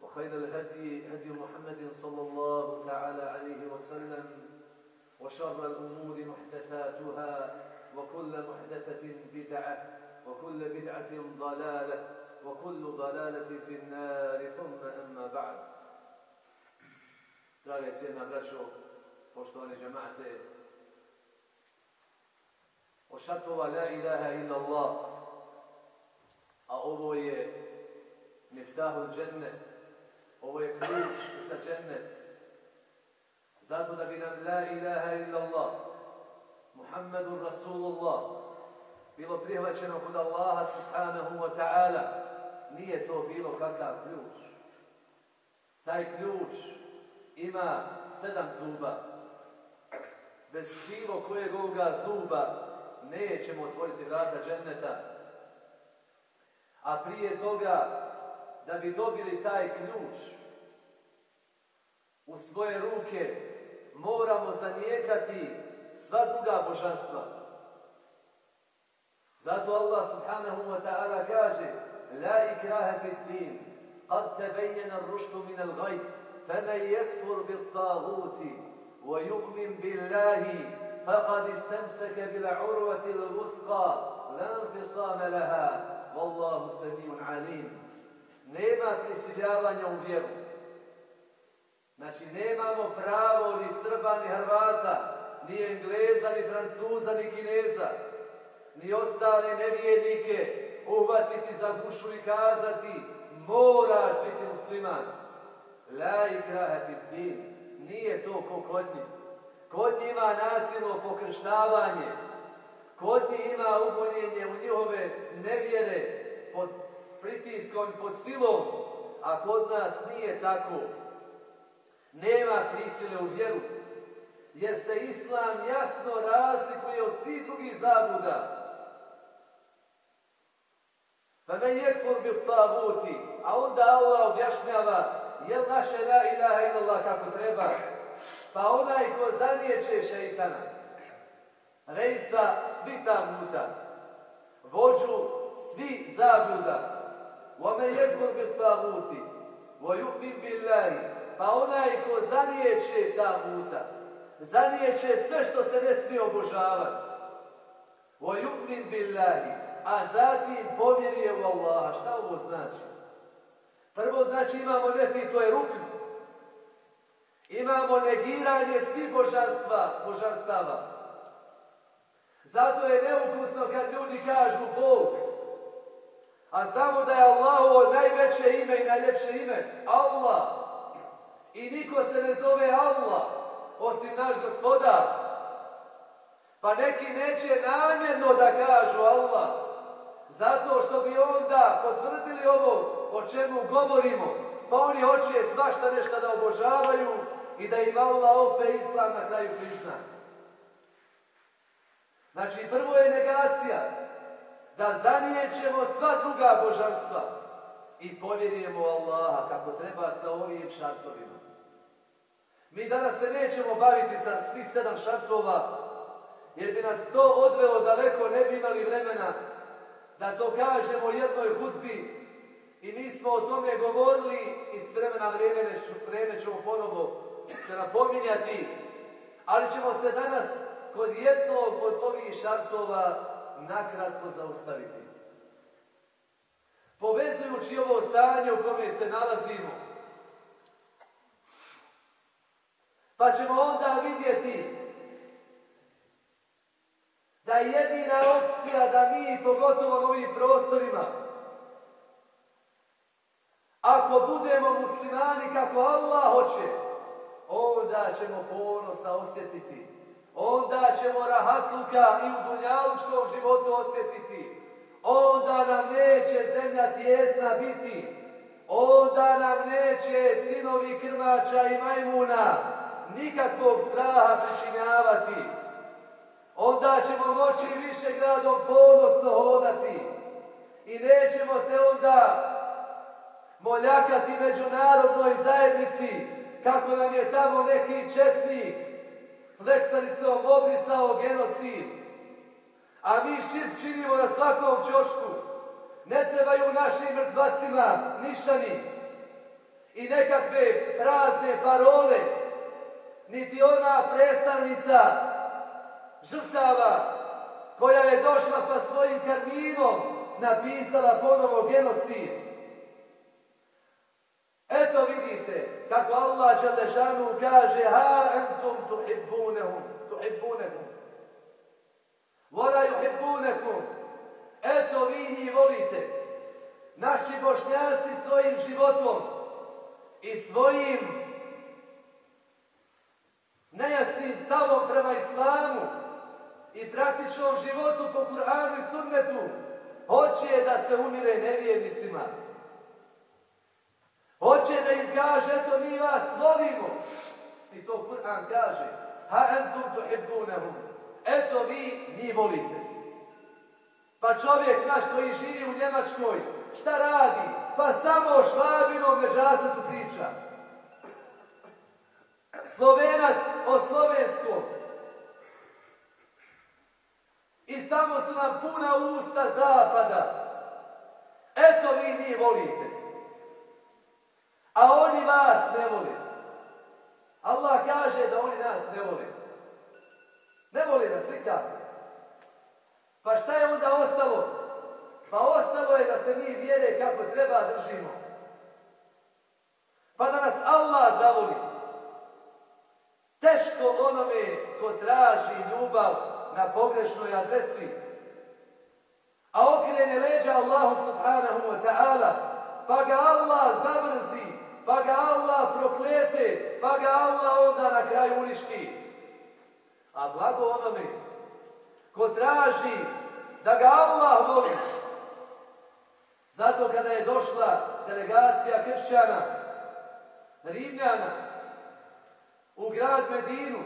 وخير الهدي هدي محمد صلى الله تعالى عليه وسلم وشر الأمور محدثاتها وكل محدثة بدعة وكل بدعة ضلالة وكل ضلالة في النار. ثم أما بعد. Drage cijena braćo, poštovani džemate, od šatova la ilaha illa Allah, a miftahul ovo je ključ za džennet. Zato da bi nam la ilaha illa Allah, Muhammedun Rasulullah, bilo prihvaćeno kod Allaha subhanahu wa ta'ala, nije to bilo kakav ključ. Taj ključ ima sedam zuba. Bez bilo kojeg ovoga zuba nećemo otvoriti vrata dženneta. A prije toga, da bi dobili taj ključ u svoje ruke, moramo zanijekati sva druga božanstva. Zato Allah subhanahu wa ta'ala kaže La ikraha fit din, qad tebejena ruštu min al-gajb, فمن يكفر بالطاغوت ويؤمن بالله فقد استمسك بالعروة الوثقى لا انفصام لها والله سميع عليم nema prisiljavanja u vjeru. Znači, nemamo pravo ni Srba, ni Hrvata, ni Engleza, ni Francuza, ni Kineza, ni ostale nevjernike uhvatiti za gušu i kazati moraš biti musliman. La ikraha din. Nije to ko kod njih. Kod njih ima nasilno pokrštavanje. Kod njih ima uboljenje u njihove nevjere pod pritiskom, pod silom. A kod nas nije tako. Nema prisile u vjeru. Jer se Islam jasno razlikuje od svih drugih zabuda. Pa ne jekfur bi taguti. A onda Allah objašnjava jel naše la ilaha illallah kako treba? Pa onaj ko zanijeće šeitana, rejsa svi taguta, vođu svi zabuda, وَمَنْ يَكْفُرْ بِالْطَاغُوتِ وَيُؤْمِنْ بِاللَّهِ Pa onaj ko zanijeće taguta, zanijeće sve što se ne smije obožavati. وَيُؤْمِنْ بِاللَّهِ A zatim povjeruje u Allaha. Šta ovo znači? Prvo znači imamo nefi, to je rukn. Imamo negiranje svih božanstva, božanstava. Zato je neukusno kad ljudi kažu Bog. a znamo da je Allahovo najveće ime i najljepše ime. Allah. I niko se ne zove Allah, osim naš gospodar. Pa neki neće namjerno da kažu Allah. Zato što bi onda potvrdili ovo o čemu govorimo. Pa oni hoće svašta nešto da obožavaju i da im Allah opet Islam na kraju prizna. Znači prvo je negacija da zanijećemo sva druga božanstva i povjerujemo Allaha kako treba sa ovim šartovima. Mi danas se nećemo baviti sa svih sedam šartova, jer bi nas to odvelo daleko, ne bi imali vremena da to kažemo jednoj hudbi i mi smo o tome govorili i s vremena vremena, vreme ćemo ponovo se napominjati, ali ćemo se danas kod jednog od ovih šartova nakratko zaustaviti. Povezujući ovo stanje u kome se nalazimo, pa ćemo onda vidjeti da je jedina opcija da mi, pogotovo na ovim prostorima, ako budemo muslimani kako Allah hoće, onda ćemo ponosa osjetiti. Onda ćemo rahatluka i u dunjalučkom životu osjetiti. Onda nam neće zemlja tjesna biti. Onda nam neće sinovi krmača i majmuna nikakvog straha pričinjavati. Onda ćemo moći više gradom ponosno hodati. I nećemo se onda moljakati međunarodnoj zajednici kako nam je tamo neki četnik fleksalicom obrisao genocid. A mi šir činimo na svakom čošku. Ne trebaju našim mrtvacima nišani i nekakve prazne parole, niti ona predstavnica žrtava koja je došla pa svojim karminom napisala ponovo genocid. Eto vidite kako Allah Đalešanu kaže ha entum tuhibbunehum, tuhibbunehum. Vora juhibbunekum. Eto vi njih volite. Naši bošnjaci svojim životom i svojim nejasnim stavom prema islamu i praktičnom životu po Kur'anu i sunnetu hoće da se umire nevjernicima. Hoće da im kaže, eto mi vas volimo. I to Kur'an kaže, ha entum tuhibbunahum. Eto vi njih volite. Pa čovjek naš koji živi u Njemačkoj, šta radi? Pa samo o švabinom neđasetu priča. Slovenac o slovenskom. I samo su nam puna usta zapada. Eto vi njih volite. A oni vas ne vole. Allah kaže da oni nas ne vole. Ne vole nas nikako. Pa šta je onda ostalo? Pa ostalo je da se mi vjere kako treba držimo. Pa da nas Allah zavoli. Teško onome ko traži ljubav na pogrešnoj adresi, a okrene leđa Allahu subhanahu wa ta'ala, pa ga Allah zavrzi, pa ga Allah proklete, pa ga Allah onda na kraju uništi. A blago onome ko traži da ga Allah voli. Zato kada je došla delegacija kršćana, Rimljana, u grad Medinu,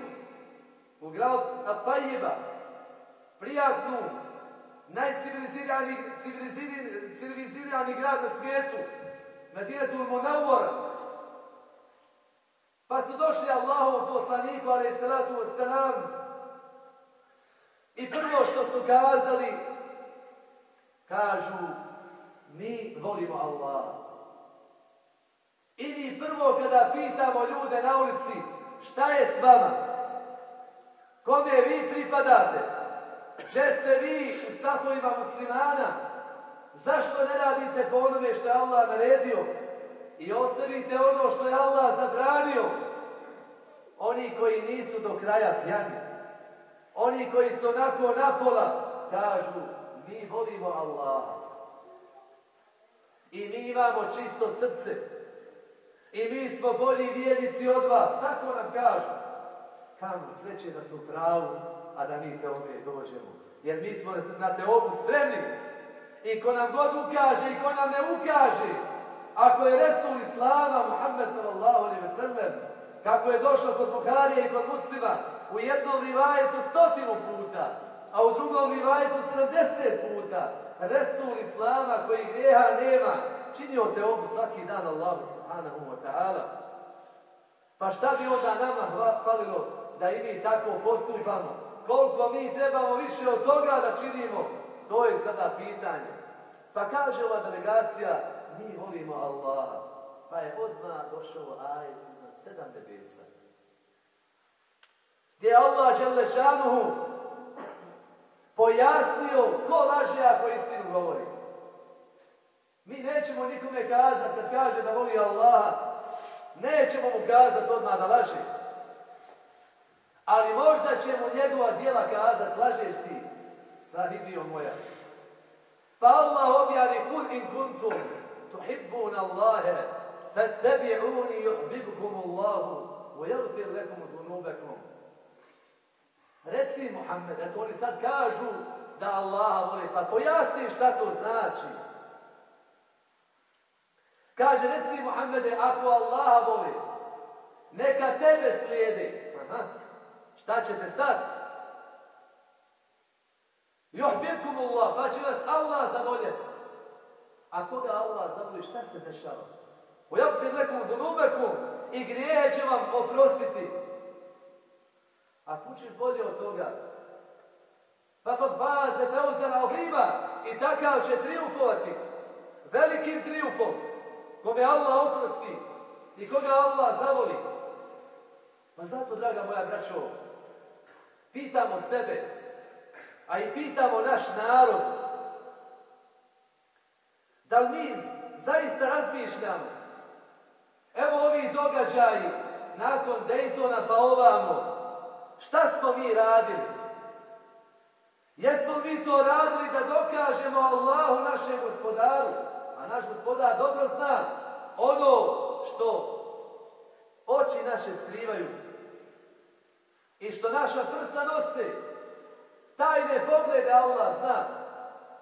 u grad Apaljiba, prijatnu, najcivilizirani civilizirani grad na svijetu, Medinetul Munawwara. Pa su došli Allahovom poslaniku, alaih salatu wassalam, i prvo što su kazali, kažu, mi volimo Allah. I mi prvo kada pitamo ljude na ulici, šta je s vama? Kome vi pripadate? Če ste vi u safovima muslimana? Zašto ne radite po onome što je Allah naredio? I ostavite ono što je Allah zabranio? Oni koji nisu do kraja pjani. Oni koji su onako napola, kažu, mi volimo Allaha. I mi imamo čisto srce. I mi smo bolji vjernici od vas. Tako nam kažu. Kamo sreće da su pravu, a da mi te ovdje dođemo. Jer mi smo na teobu spremni. I ko nam god ukaže i ko nam ne ukaže, ako je Resul Islama, Muhammed sallallahu alaihi ve sellem, kako je došlo kod Buharije i kod muslima, u jednom rivajetu stotinu puta, a u drugom rivajetu 70 puta, Resul Islama koji grijeha nema, činio te obu svaki dan Allah subhanahu wa ta'ala. Pa šta bi onda nama falilo da i mi tako postupamo? Koliko mi trebamo više od toga da činimo? To je sada pitanje. Pa kaže ova delegacija, mi volimo Allaha. Pa je odmah došao ajet iznad sedam nebesa. Gdje Allah Đelešanuhu pojasnio ko laže ako istinu govori. Mi nećemo nikome kazati kad kaže da voli Allaha, nećemo mu kazati odmah da laže. Ali možda će mu njegova djela kazati, lažeš ti, sahibio moja. Pa Allah objavi kul in kuntum Allahe fattabi'uni yuhibbukum Allahu wa yaghfir lakum dhunubakum. Reci Muhammed, eto oni sad kažu da Allaha voli, pa pojasni šta to znači. Kaže, reci Muhammede, ako Allaha voli, neka tebe slijedi. Aha. Šta ćete sad? Juhbirkum Allah, pa će vas Allah zavoljeti. A koga Allah zavoli, šta se dešava? Ujabfir lekum zunubekum i grijehe će vam oprostiti. A kućiš bolje od toga. Pa kod baze preuzela obiba i takav će triumfovati. Velikim triumfom. Kome Allah oprosti i koga Allah zavoli. Pa zato, draga moja braćo, pitamo sebe, a i pitamo naš narod, da li mi zaista razmišljamo? Evo ovi događaji nakon Daytona pa ovamo. Šta smo mi radili? Jesmo mi to radili da dokažemo Allahu našem gospodaru? A naš gospodar dobro zna ono što oči naše skrivaju i što naša prsa nose. Tajne poglede Allah zna.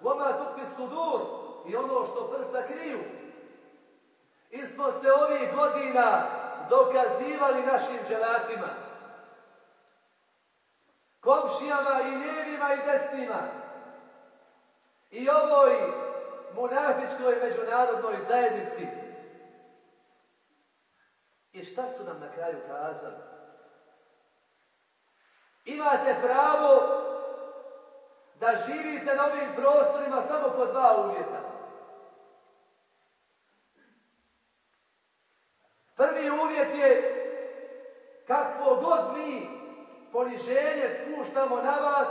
Voma tukvi sudur i ono što prsa kriju. I smo se ovih godina dokazivali našim dželatima. Komšijama i lijevima i desnima. I ovoj munafičkoj međunarodnoj zajednici. I šta su nam na kraju kazali? Imate pravo da živite na ovim prostorima samo po dva uvjeta. Prvi uvjet je kakvo god mi poniženje spuštamo na vas,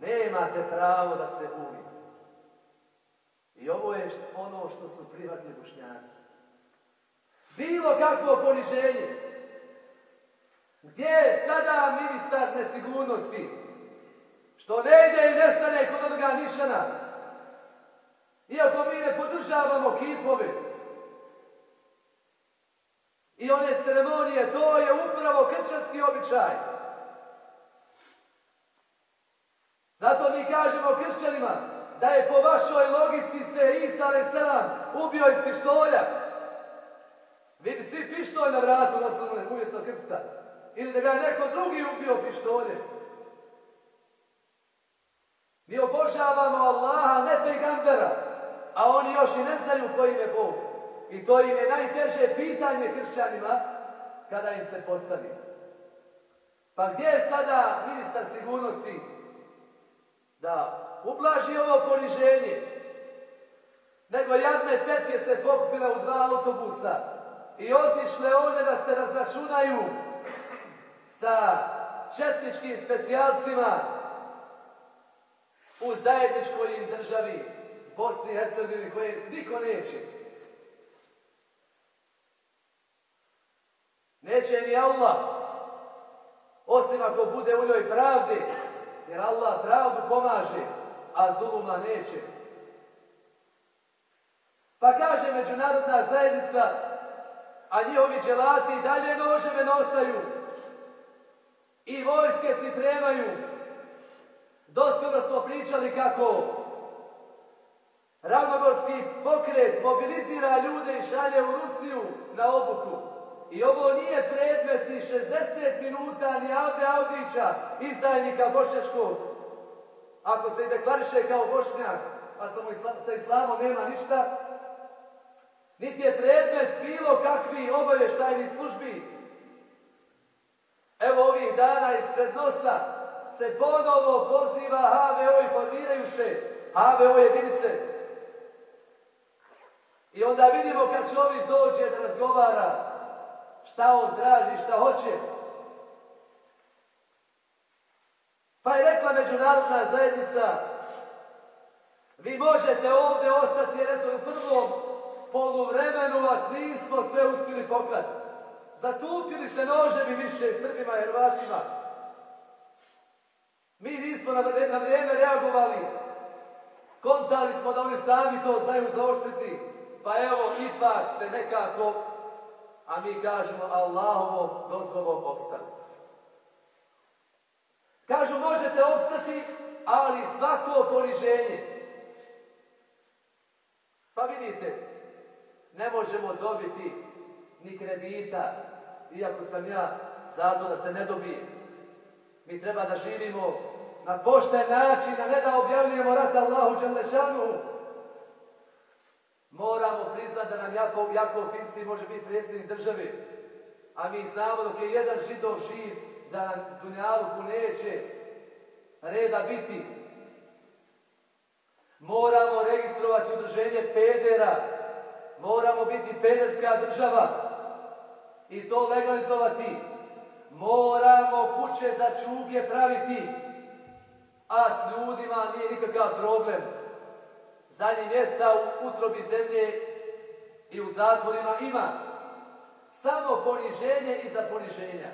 nemate pravo da se uvijete. I ovo je ono što su privatni bušnjaci. Bilo kakvo poniženje. Gdje je sada ministar nesigurnosti? Što ne ide i nestane kod onoga nišana. Iako mi ne podržavamo kipove. I one ceremonije, to je upravo kršćanski običaj. Zato mi kažemo kršćanima da je po vašoj logici se Isa a.s. ubio iz pištolja. Vidi svi pištolj na vratu umjesto krsta. Ili da ga je neko drugi ubio pištolje. Mi obožavamo Allaha, ne pegambera, a oni još i ne znaju koji je Bog. I to im je najteže pitanje kršćanima kada im se postavi. Pa gdje je sada ministar sigurnosti da ublaži ovo poniženje? Nego jadne tetke se pokupile u dva autobusa i otišle one da se razračunaju sa četničkim specijalcima u zajedničkoj im državi Bosni i Hercegovini koje niko neće. Neće ni Allah, osim ako bude u njoj pravdi, jer Allah pravdu pomaže, a zuluma neće. Pa kaže međunarodna zajednica, a njihovi dželati dalje noževe nosaju i vojske pripremaju. Doskoro smo pričali kako ravnogorski pokret mobilizira ljude i šalje u Rusiju na obuku. I ovo nije predmet ni 60 minuta ni Avde Audića, izdajnika bošnjačkog. Ako se deklariše kao bošnjak, a samo sa islamom nema ništa, Niti je predmet bilo kakvi obavještajni službi. Evo ovih dana ispred nosa se ponovo poziva HVO i formiraju se HVO jedinice. I onda vidimo kad čovjek dođe da razgovara šta on traži, šta hoće. Pa je rekla međunarodna zajednica, vi možete ovdje ostati jer eto u prvom poluvremenu vas nismo sve uspjeli poklati. Zatupili se noževi više Srbima i Hrvatima. Mi nismo na vrijeme reagovali. Kontali smo da oni sami to znaju zaoštriti. Pa evo, ipak ste nekako, a mi kažemo Allahovom dozvolom opstali. Kažu možete opstati, ali svako poniženje. Pa vidite, ne možemo dobiti ni kredita, iako sam ja zato da se ne dobije. Mi treba da živimo na pošten način, a ne da objavljujemo rat Allahu Đalešanu. Moramo priznati da nam Jakov, Jakov Finci može biti predsjednik države. A mi znamo dok je jedan židov živ, da nam Dunjaluku neće reda biti. Moramo registrovati udruženje pedera. Moramo biti pederska država. I to legalizovati. Moramo kuće za čuge praviti a s ljudima nije nikakav problem. Zadnji mjesta u utrobi zemlje i u zatvorima ima. Samo poniženje i za poniženja.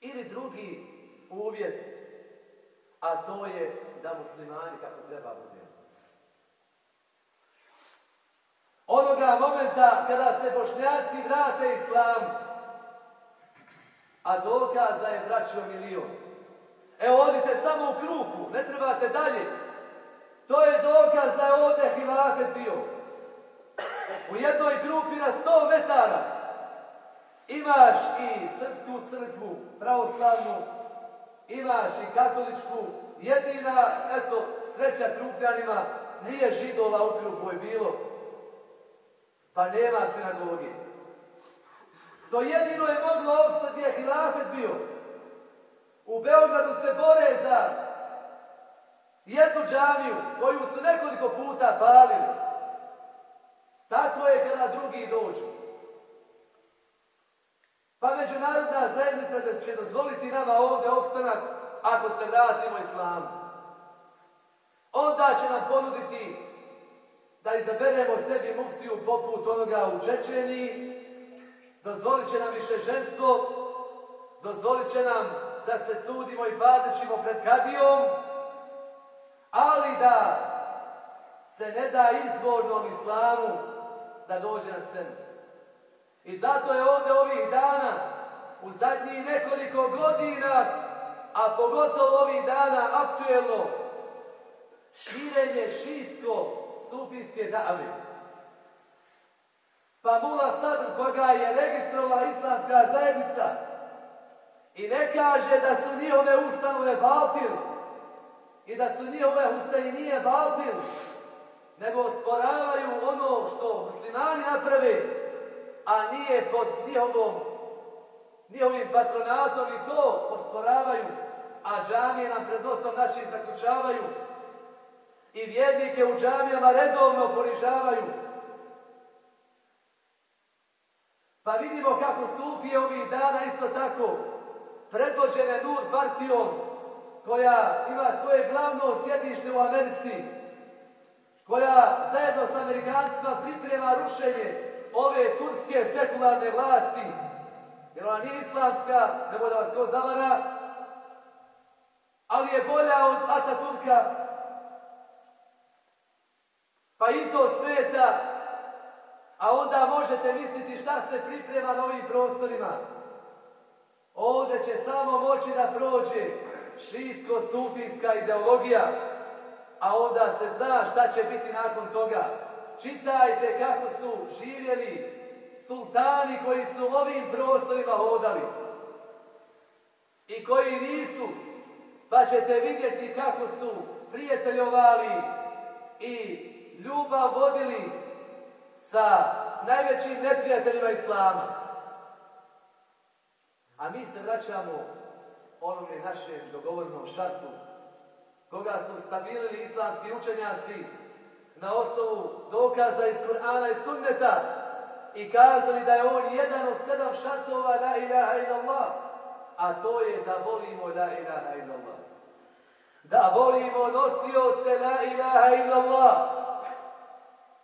Ili drugi uvjet, a to je da muslimani kako treba bude. Onoga momenta kada se bošnjaci vrate islam, a dokaza je braćo milion. Evo odite samo u kruku, ne trebate dalje. To je dokaz da je ovdje hilafet bio. U jednoj grupi na 100 metara imaš i srpsku crkvu, pravoslavnu, imaš i katoličku, jedina, eto, sreća krupljanima, nije židova u krupu je bilo, pa nema sinagogi. To jedino je moglo opstati je hilafet bio. U Beogradu se bore za jednu džamiju koju su nekoliko puta palili. Tako je kada drugi dođu. Pa međunarodna zajednica će dozvoliti nama ovdje opstanak ako se vratimo islamu. Onda će nam ponuditi da izaberemo sebi muftiju poput onoga u Čečeniji, dozvolit će nam više ženstvo, dozvolit će nam da se sudimo i parničimo pred kadijom, ali da se ne da izvornom islamu da dođe na scenu. I zato je ovdje ovih dana, u zadnjih nekoliko godina, a pogotovo ovih dana aktuelno, širenje šitsko-sufijske dave. Pa Mula Sadr, koga je registrovala islamska zajednica, i ne kaže da su njihove ustanove baltil i da su njihove Husejnije baltil, nego osporavaju ono što muslimani naprave, a nije pod njihovom, njihovim patronatom i to osporavaju, a džamije nam pred nosom našim zaključavaju i vjernike u džamijama redovno ponižavaju. Pa vidimo kako Sufije ovih dana isto tako predvođene Nur partijom koja ima svoje glavno sjedište u Americi, koja zajedno s Amerikancima priprema rušenje ove turske sekularne vlasti, jer ona nije islamska, ne da vas ko zavara, ali je bolja od Ataturka, pa i to smeta, a onda možete misliti šta se priprema na ovim prostorima. Ovdje će samo moći da prođe šitsko-sufijska ideologija, a onda se zna šta će biti nakon toga. Čitajte kako su živjeli sultani koji su ovim prostorima hodali i koji nisu, pa ćete vidjeti kako su prijateljovali i ljubav vodili sa najvećim neprijateljima Islama. A mi se vraćamo onome našem dogovornom šartu, koga su stabilili islamski učenjaci? Na osnovu dokaza iz Kur'ana i Sunneta. I kazali da je on jedan od sedam šartova la ilaha illallah, a to je da volimo la ilaha illallah. Da volimo nosioce la ilaha illallah.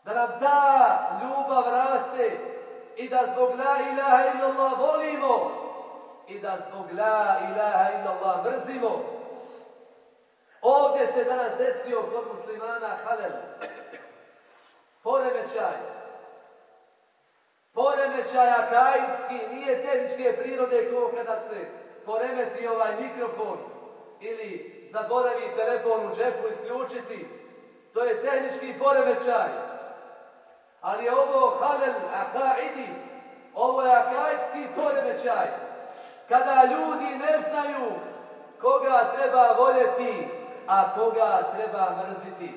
Da nam ta ljubav raste. I da zbog la ilaha illallah volimo i da zbog la ilaha illallah mrzimo. Ovdje se danas desio kod muslimana halel. Poremećaj. Poremećaj akaidski nije tehničke prirode kao kada se poremeti ovaj mikrofon ili zaboravi telefon u džepu isključiti. To je tehnički poremećaj. Ali ovo halel akaidi, ovo je akaidski poremećaj. Kada ljudi ne znaju koga treba voljeti, a koga treba mrziti.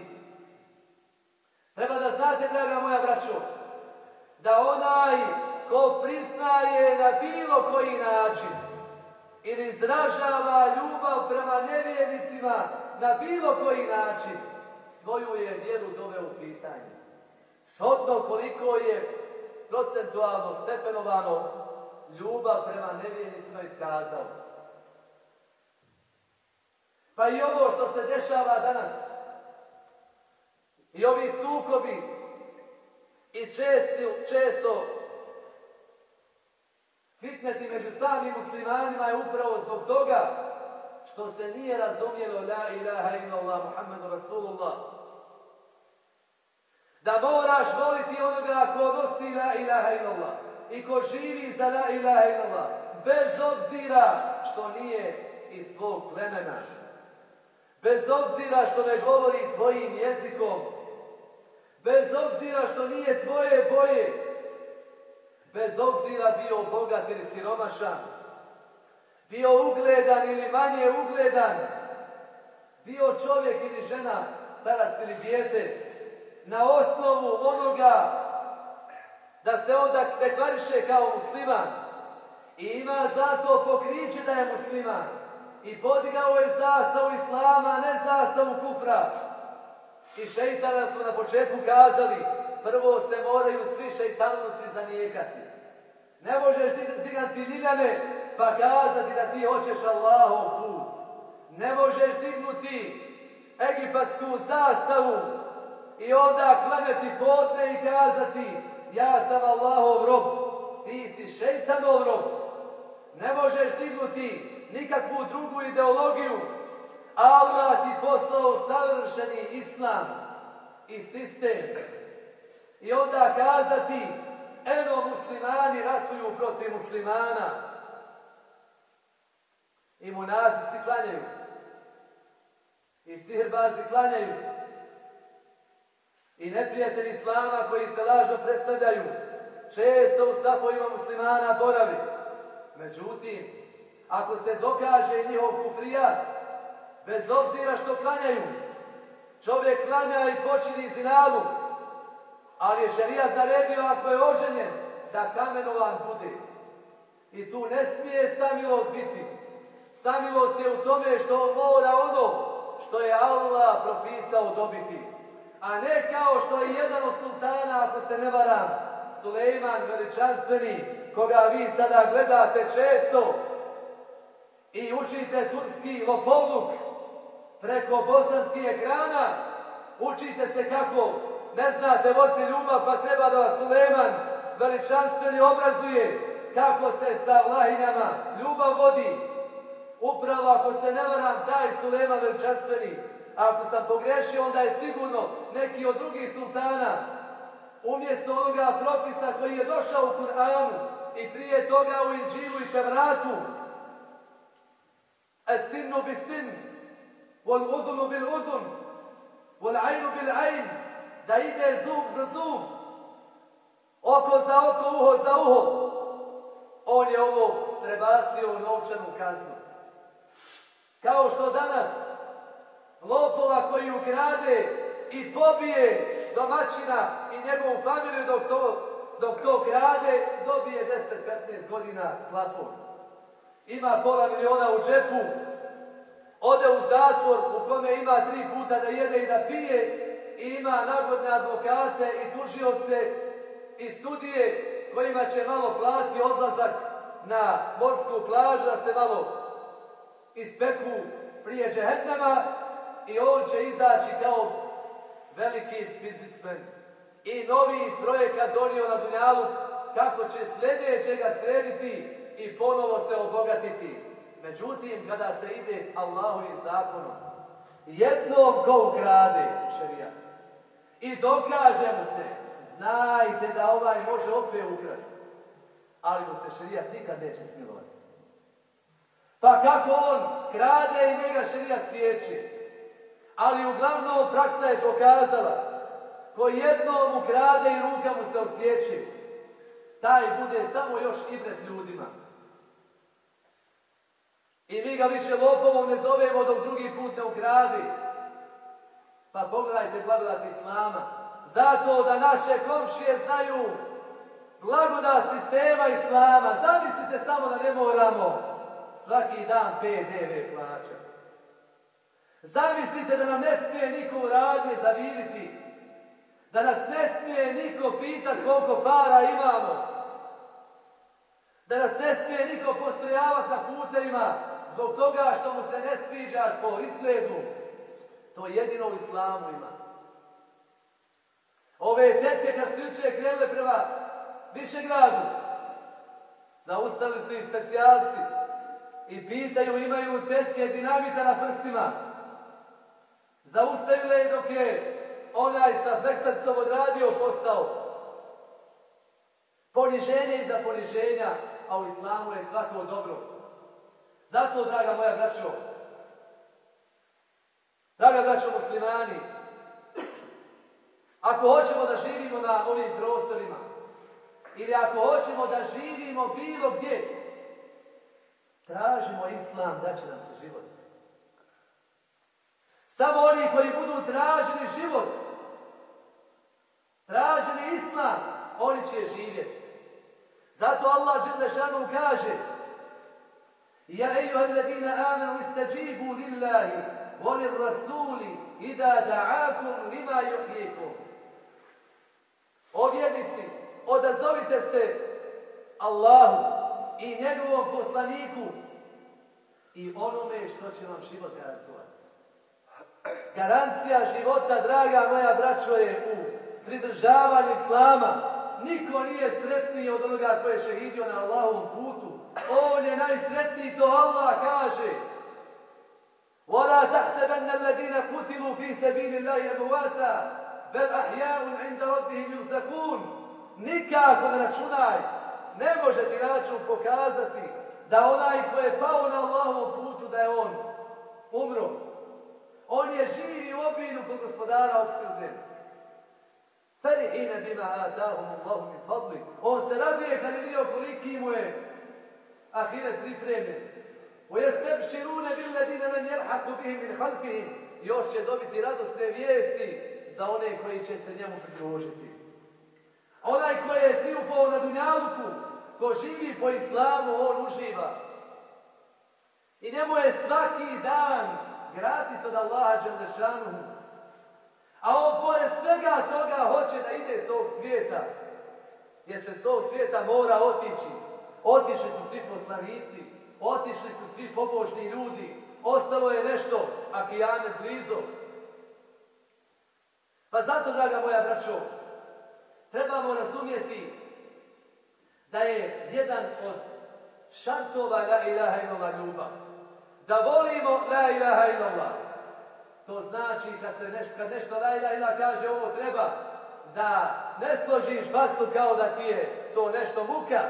Treba da znate, draga moja braćo, da onaj ko priznaje na bilo koji način ili izražava ljubav prema nevjernicima na bilo koji način, svoju je vjeru doveo u pitanje. Shodno koliko je procentualno stepenovano ljubav prema nevjernicima iskazao. Pa i ovo što se dešava danas, i ovi sukobi, i često, često fitneti među samim muslimanima je upravo zbog toga što se nije razumjelo la ilaha illallah Muhammedu Rasulullah. Da moraš voliti onoga ko nosi la ilaha illallah i ko živi za la ilaha illallah, bez obzira što nije iz tvog plemena, bez obzira što ne govori tvojim jezikom, bez obzira što nije tvoje boje, bez obzira bio bogat ili siromašan, bio ugledan ili manje ugledan, bio čovjek ili žena, starac ili dijete, na osnovu onoga da se onda deklariše kao musliman i ima zato pokriće da je musliman i podigao je zastavu islama, ne zastavu kufra. I šeitana su na početku kazali, prvo se moraju svi šeitanuci zanijekati. Ne možeš digati ljiljane pa kazati da ti hoćeš Allahov put. Ne možeš dignuti egipatsku zastavu i onda klanjati podne i kazati ja sam Allahov rob, ti si šeitanov rob. Ne možeš dignuti nikakvu drugu ideologiju. Allah ti poslao savršeni islam i sistem. I onda kazati, eno muslimani ratuju protiv muslimana. I munatici klanjaju. I sihirbazi klanjaju. I neprijatelji islama koji se lažno predstavljaju često u safovima muslimana boravi. Međutim, ako se dokaže njihov kufrijat, bez obzira što klanjaju, čovjek klanja i počini zinalu, ali je šerijat naredio ako je oženjen, da kamenovan bude. I tu ne smije samilost biti. Samilost je u tome što mora ono što je Allah propisao dobiti. A ne kao što je jedan od sultana, ako se ne varam, Sulejman veličanstveni, koga vi sada gledate često i učite turski lopovluk preko bosanskih ekrana, učite se kako ne znate voditi ljubav pa treba da vas Suleman veličanstveni obrazuje kako se sa vlahinjama ljubav vodi. Upravo ako se ne varam taj Suleman veličanstveni, ako sam pogrešio onda je sigurno neki od drugih sultana umjesto onoga propisa koji je došao u Kur'anu i prije toga u Inđilu i Tevratu. Es sinu bi sin, wal udunu bil udun, wal ajnu bil ajn, da ide zub za zub, oko za oko, uho za uho. On je ovo prebacio u novčanu kaznu. Kao što danas lopova koji ukrade i pobije domaćina i njegovu familiju dok to, dok to krade, dobije 10-15 godina plafon. Ima pola miliona u džepu, ode u zatvor u kome ima tri puta da jede i da pije i ima nagodne advokate i tužioce i sudije kojima će malo plati odlazak na morsku plažu da se malo ispeku prije džehennema i on će izaći kao veliki biznismen. I novi projekat donio na Dunjalu kako će sljedećega srediti i ponovo se obogatiti. Međutim, kada se ide Allahovim zakonom, jednom ko ukrade šerijat i dokaže mu se, znajte da ovaj može opet ukrasti, ali mu se šerijat nikad neće smilovati. Pa kako on krade i njega šerijat sjeće. Ali uglavnom praksa je pokazala ko jednom ukrade i ruka mu se osjeće, taj bude samo još ibret ljudima. I mi ga više lopovom ne zovemo dok drugi put ne ukradi. Pa pogledajte blagodat Islama. Zato da naše komšije znaju blagodat sistema Islama. Zamislite samo da ne moramo svaki dan PDV plaćati. Zamislite da nam ne smije niko u radnje zaviriti. Da nas ne smije niko pitati koliko para imamo. Da nas ne smije niko postrojavati na putevima zbog toga što mu se ne sviđa po izgledu. To jedino u islamu ima. Ove tetke kad su juče krenule prema Višegradu, zaustavili su i specijalci i pitaju imaju tetke dinamita na prsima. Zaustavile je dok je onaj sa Feksacom odradio posao. Poniženje iza poniženja, a u islamu je svako dobro. Zato, draga moja braćo, draga braćo muslimani, ako hoćemo da živimo na ovim prostorima, ili ako hoćemo da živimo bilo gdje, tražimo islam da će nam se život. Samo oni koji budu tražili život, tražili islam, oni će živjeti. Zato Allah Đelešanu kaže Ja ejuha alladina amanu istajibu lillahi volir rasuli ida da'akum lima juhjikum. O vjernici, odazovite se Allahu i njegovom poslaniku i onome što će vam život garantovati. Garancija života, draga moja braćo, je u pridržavanju Islama. Niko nije sretniji od onoga koji je šehidio na Allahovom putu. On je najsretniji, to Allah kaže. وَلَا تَحْسَبَنَّ الَّذِينَ قُتِلُوا فِي سَبِيلِ اللَّهِ أَمْوَاتًا بَلْ أَحْيَاءٌ عِنْدَ رَبِّهِمْ يُرْزَقُونَ Nikako ne računaj, ne može ti račun pokazati da onaj ko je pao na Allahovom putu da je on umro. On je živi u obilju kod gospodara obskrbljen. Ferihine bima atahum Allahu min fadli. On se raduje kad je vidio koliki mu je ahiret pripremljen. وَيَسْتَبْشِرُونَ بِالَّذِينَ مَنْ يَرْحَقُ بِهِمْ مِنْ خَلْفِهِمْ Još će dobiti radosne vijesti za one koji će se njemu pridružiti. Onaj koji je triumfao na Dunjaluku, ko živi po islamu, on uživa. I njemu je svaki dan gratis od Allaha Đelešanu. A on pored svega toga hoće da ide s ovog svijeta. Jer se s ovog svijeta mora otići. Otišli su svi poslanici, otišli su svi pobožni ljudi. Ostalo je nešto, a kijamet blizu. Pa zato, draga moja braćo, trebamo razumjeti da je jedan od šartova la ilaha illallah ljubav. Da volimo la ilaha illallah. To znači kad, se neš, kad nešto la ilaha illallah kaže ovo treba, da ne složiš bacu kao da ti je to nešto muka,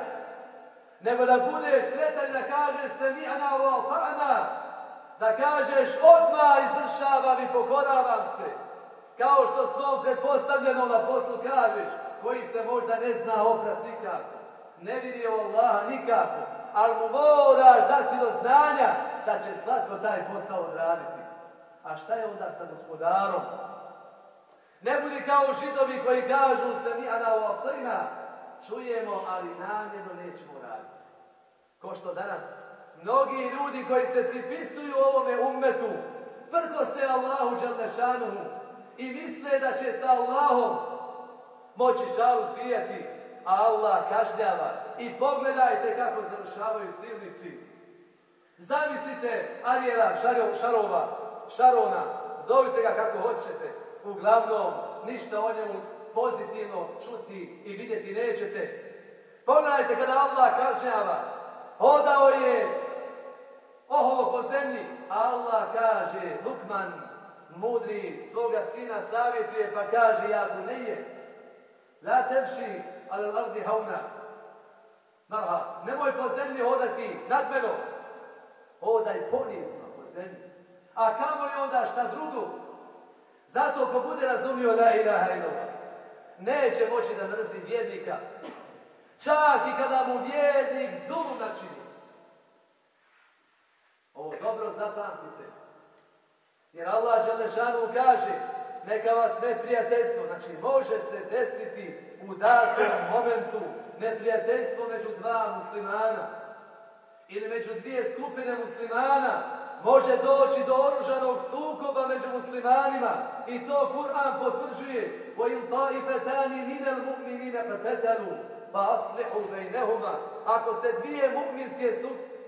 nego da budeš sretan da kažeš se mi ana da kažeš odmah izvršavam i pokoravam se, kao što svom pretpostavljenom na poslu kažeš, koji se možda ne zna oprat nikako, ne vidi Allaha nikako, ali mu moraš dati do znanja da će slatko taj posao odraditi. A šta je onda sa gospodarom? Ne budi kao židovi koji kažu se mi ana čujemo, ali namjerno nećemo raditi. Ko što danas mnogi ljudi koji se pripisuju ovome ummetu, prko se Allahu Đalešanuhu i misle da će sa Allahom moći šalu zbijati, Allah kažnjava. I pogledajte kako završavaju silnici. Zamislite Arijela Šarova, Šarona, zovite ga kako hoćete. Uglavnom, ništa o njemu pozitivno čuti i vidjeti nećete. Pogledajte kada Allah kažnjava. Hodao je oholo po zemlji. Allah kaže, Lukman, mudri, svoga sina savjetuje pa kaže, ja je. La tevši, ali lardi hauna. nemoj po zemlji hodati nadmeno. Hodaj ponizno po zemlji. A kamo li onda šta drugo? Zato ko bude razumio la ilaha illallah, neće moći da mrzi vjernika. Čak i kada mu vjernik zulum načini. Ovo dobro zapamtite. Jer Allah Đalešanu kaže, neka vas neprijateljstvo, znači može se desiti u datom momentu neprijateljstvo među dva muslimana ili među dvije skupine muslimana, može doći do oružanog sukoba među muslimanima i to Kur'an potvrđuje وَإِنْ طَائِفَتَانِ مِنَ الْمُؤْمِنِينَ فَتَتَلُوا فَأَصْلِحُوا بَيْنَهُمَا Ako se dvije mu'minske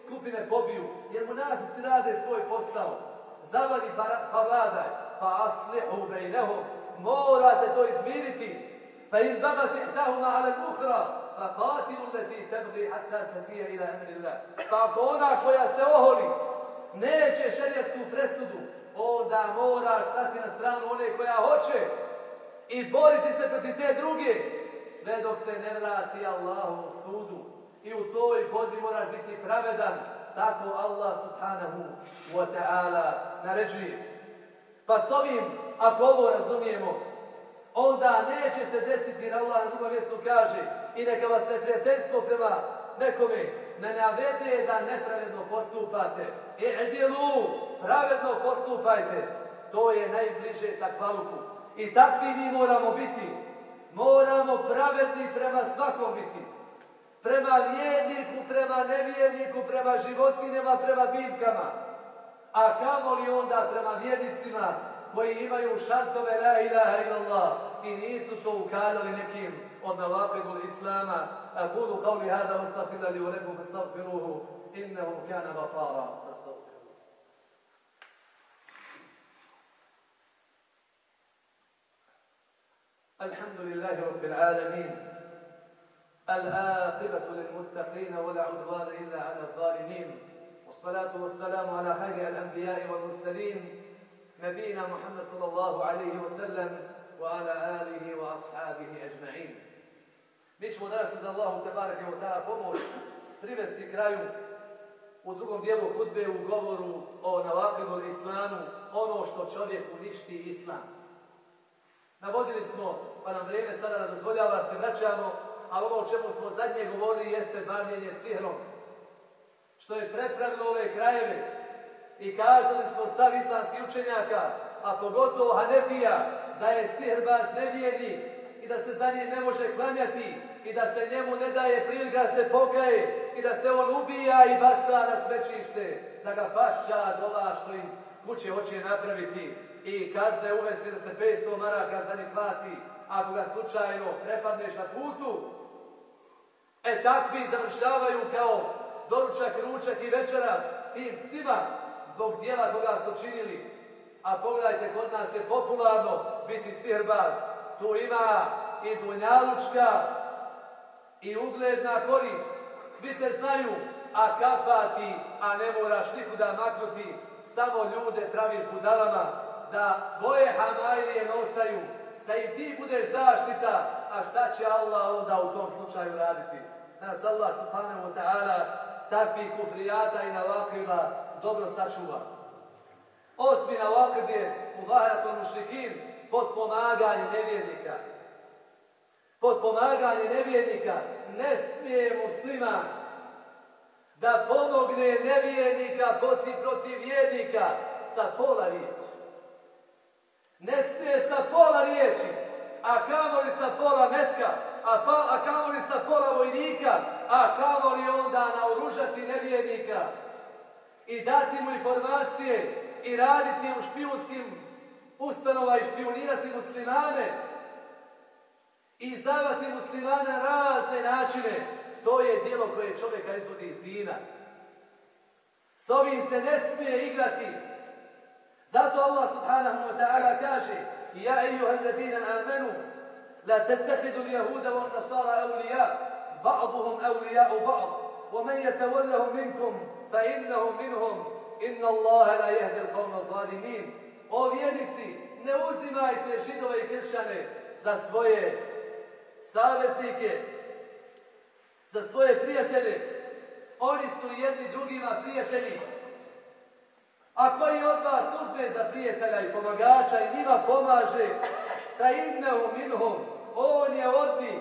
skupine pobiju, jer munafici rade svoj posao, zavadi pa vladaj, pa aslihu bejnehum, morate to izmiriti. Pa im bagat ihtahuma ala l'uhra, pa qatilu leti tebri hatta tafija ila emri Pa ako ona koja se oholi, neće šerijetsku presudu, onda moraš stati na stranu one koja hoće i boriti se protiv te druge, sve dok se ne vrati Allahu sudu. I u toj borbi moraš biti pravedan, tako Allah subhanahu wa ta'ala naređuje. Pa s ovim, ako ovo razumijemo, onda neće se desiti, jer Allah na drugom mjestu kaže, i neka vas neprijateljstvo prema nekome ne navede da nepravedno postupate. Edilu, pravedno postupajte. To je najbliže takvaluku. I takvi mi moramo biti. Moramo pravedni prema svakom biti prema vjerniku, prema nevjerniku, prema životinjama, prema bitkama. A kamo li onda prema vjernicima koji imaju šartove la ilaha illallah i nisu to ukaljali nekim od navakegu islama. Kulu kavli hada ustafila li u rebu fastavfiruhu innehu kjana vafara fastavfiruhu. Alhamdulillahi rabbil alamin. الآقبة للمتقين ولا عدوان إلا على الظالمين والصلاة والسلام على خير الأنبياء والمرسلين نبينا محمد صلى الله عليه وسلم وعلى آله وأصحابه أجمعين Mi ćemo danas za Allahu te barek ta pomoć privesti kraju u drugom dijelu hudbe u govoru o navaklivom islamu, ono što čovjek uništi islam. Navodili smo, pa nam vrijeme sada da dozvoljava, se vraćamo, ali ono o čemu smo zadnje govorili jeste bavljenje sihrom. Što je prepravilo ove krajeve i kazali smo stav islamskih učenjaka, a pogotovo Hanefija, da je sihrbaz nevjernik i da se za njih ne može klanjati i da se njemu ne daje prilika se pokaje i da se on ubija i baca na svečište, da ga pašća dola što im kuće hoće napraviti i kazne uvesti da se 500 maraka za njih plati ako ga slučajno prepadneš na putu. E takvi završavaju kao doručak, ručak i večera tim psima zbog dijela koga su činili. A pogledajte, kod nas je popularno biti sirbaz. Tu ima i dunjalučka i ugledna korist. Svi te znaju, a kapati, a ne moraš nikuda maknuti, samo ljude praviš budalama, da tvoje hamajlije nosaju, da im ti budeš zaštita, a šta će Allah onda u tom slučaju raditi? Nas Allah subhanahu wa ta'ala takvih kufrijata i navakriva dobro sačuva. Osmi navakriv je u vahratom mušrikin pod pomaganje nevjernika pod pomaganje nevjernika, ne smije musliman da pomogne nevjernika protiv, protiv vjernika sa pola riječi. Ne smije sa pola riječi, a kamoli sa pola metka, a, pa, a sa pola vojnika, a kamoli onda naoružati nevjernika i dati mu informacije i raditi u špijunskim ustanova i špionirati muslimane i izdavati muslimane razne načine. To je dijelo koje čovjeka izvodi iz dina. S ovim se ne smije igrati. Zato Allah subhanahu wa ta'ala kaže Ja ejuha alladina amenu La tettehidu ljahuda wa nasara awlija Ba'duhum awlija'u ba'd ومن يتولهم منكم فإنهم منهم إن الله لا يهدي القوم الظالمين O vjernici, ne uzimajte židove i kršćane za svoje saveznike, za svoje prijatelje. Oni su jedni drugima prijatelji. A koji od vas uzme za prijatelja i pomagača i njima pomaže, da innehu minhum, on je od njih,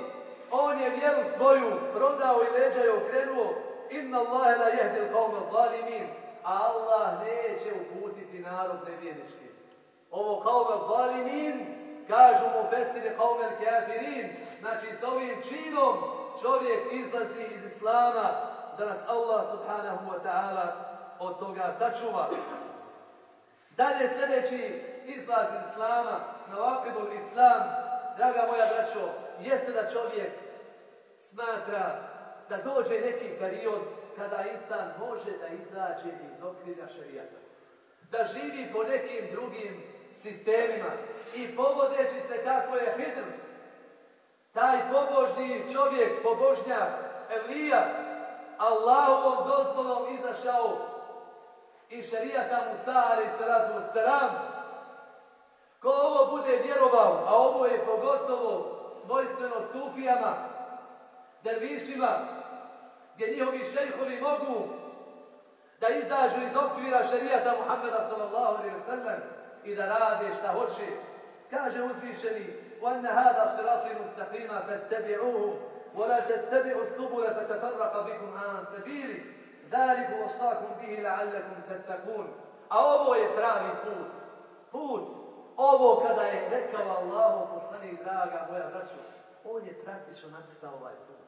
on je vjeru svoju prodao i leđa je okrenuo. Inna Allahe la jehdil qawma zalimin. A Allah neće uputiti narod nevjenički. Ovo qawma zalimin, kažu mu fesiri qawma kafirin. Znači s ovim činom čovjek izlazi iz Islama da nas Allah subhanahu wa ta'ala od toga sačuva. Dalje sljedeći izlaz iz Islama, na vakidul Islam, draga moja braćo, jeste da čovjek smatra da dođe neki period kada insan može da izađe iz okrilja šarijata. Da živi po nekim drugim sistemima i povodeći se kako je Hidr, taj pobožni čovjek, pobožnjak, Evlija, Allahovom dozvolom izašao i šarijata Musa, ali salatu wasalam, ko ovo bude vjerovao, a ovo je pogotovo svojstveno sufijama, dervišima, gdje njihovi šejhovi mogu da izađu iz okvira šarijata Muhammeda sallallahu alaihi wa sallam i da rade šta hoće. Kaže uzvišeni وَأَنَّ هَذَا صِرَاطِ مُسْتَقِيمًا فَاتَّبِعُوهُ وَلَا تَتَّبِعُوا السُّبُلَ فَتَفَرَّقَ بِكُمْ عَنْ سَبِيلِهِ ذَلِكُ وَصَّاكُمْ بِهِ لَعَلَّكُمْ تَتَّقُونَ A ovo je pravi put. Put. Ovo kada je rekao Allahu poslanik draga moja braćo, on je praktično nacitao ovaj put.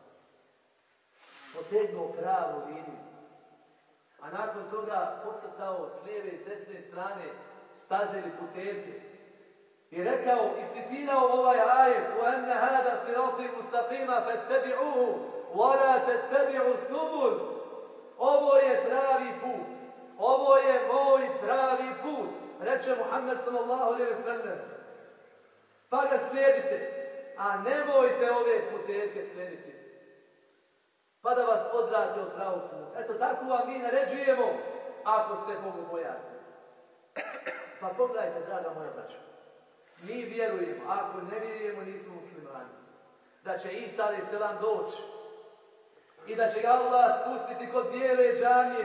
Potegnuo pravu liniju. A nakon toga pocrtao s lijeve i s desne strane staze ili putevke. I rekao i citirao ovaj ajet وَأَنَّ هَذَا صِرَاطِ مُسْتَقِيمًا فَاتَّبِعُوهُ وَلَا تَتَّبِعُوا سُبُلْ Ovo je pravi put. Ovo je moj pravi put. Reče Muhammed sallallahu alaihi sallam. Pa ga slijedite. A nemojte ove putevke slijediti. Pa da vas odrati od pravog puta. Eto tako vam mi naređujemo ako ste Bogu pojasni. Pa pogledajte, draga moja braća. Mi vjerujemo, ako ne vjerujemo, nismo muslimani. Da će Isa ali selam doći. I da će ga Allah spustiti kod bijele džanije